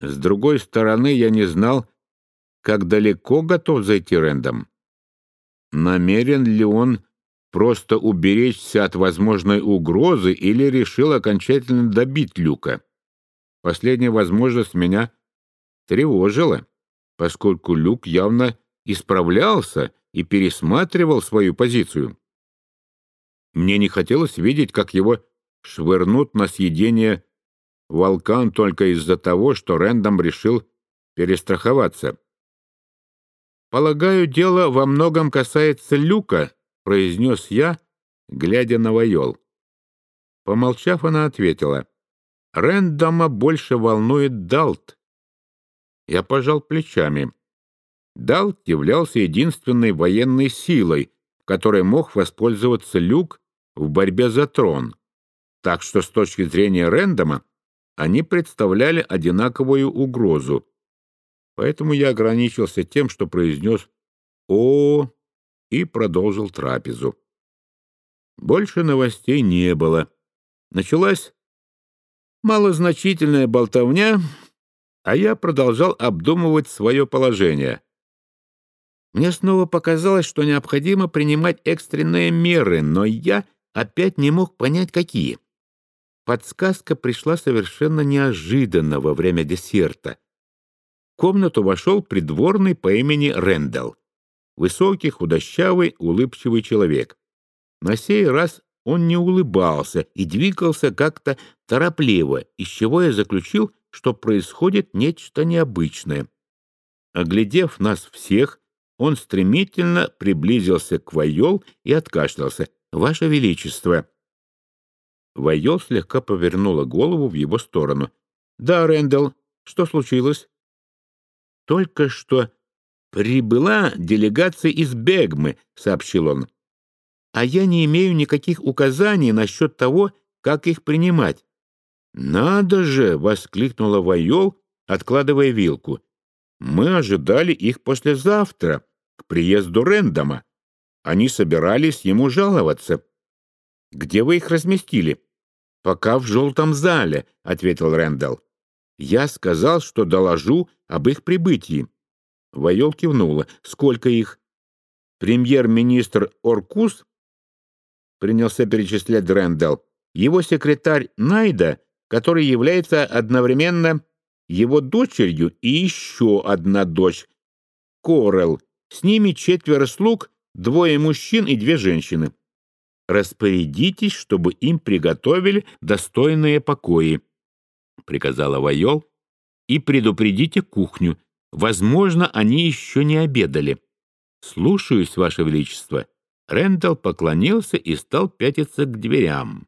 С другой стороны, я не знал, как далеко готов зайти Рэндом. Намерен ли он просто уберечься от возможной угрозы или решил окончательно добить Люка? Последняя возможность меня тревожила, поскольку Люк явно исправлялся и пересматривал свою позицию. Мне не хотелось видеть, как его швырнут на съедение волкан только из-за того, что Рэндом решил перестраховаться. «Полагаю, дело во многом касается Люка», — произнес я, глядя на Вайол. Помолчав, она ответила, «Рэндома больше волнует Далт». Я пожал плечами. Далт являлся единственной военной силой, которой мог воспользоваться Люк в борьбе за трон, так что с точки зрения Рэндома они представляли одинаковую угрозу. Поэтому я ограничился тем, что произнес «О» и продолжил трапезу. Больше новостей не было. Началась малозначительная болтовня, а я продолжал обдумывать свое положение. Мне снова показалось, что необходимо принимать экстренные меры, но я опять не мог понять, какие. Подсказка пришла совершенно неожиданно во время десерта. В комнату вошел придворный по имени Рэндалл. Высокий, худощавый, улыбчивый человек. На сей раз он не улыбался и двигался как-то торопливо, из чего я заключил, что происходит нечто необычное. Оглядев нас всех, он стремительно приблизился к Вайол и откашлялся. «Ваше Величество!» Вайол слегка повернула голову в его сторону. «Да, Рэндалл, что случилось?» «Только что прибыла делегация из Бегмы», — сообщил он. «А я не имею никаких указаний насчет того, как их принимать». «Надо же!» — воскликнула Вайол, откладывая вилку. «Мы ожидали их послезавтра, к приезду Рэндома. Они собирались ему жаловаться. Где вы их разместили?» «Пока в желтом зале», — ответил Рэндалл. «Я сказал, что доложу об их прибытии». Вайол кивнула. «Сколько их?» «Премьер-министр Оркус?» — принялся перечислять Рэндалл. «Его секретарь Найда, который является одновременно его дочерью и еще одна дочь, Корел. С ними четверо слуг, двое мужчин и две женщины распорядитесь, чтобы им приготовили достойные покои, — приказала Вайол, — и предупредите кухню. Возможно, они еще не обедали. — Слушаюсь, Ваше Величество. Рэндалл поклонился и стал пятиться к дверям.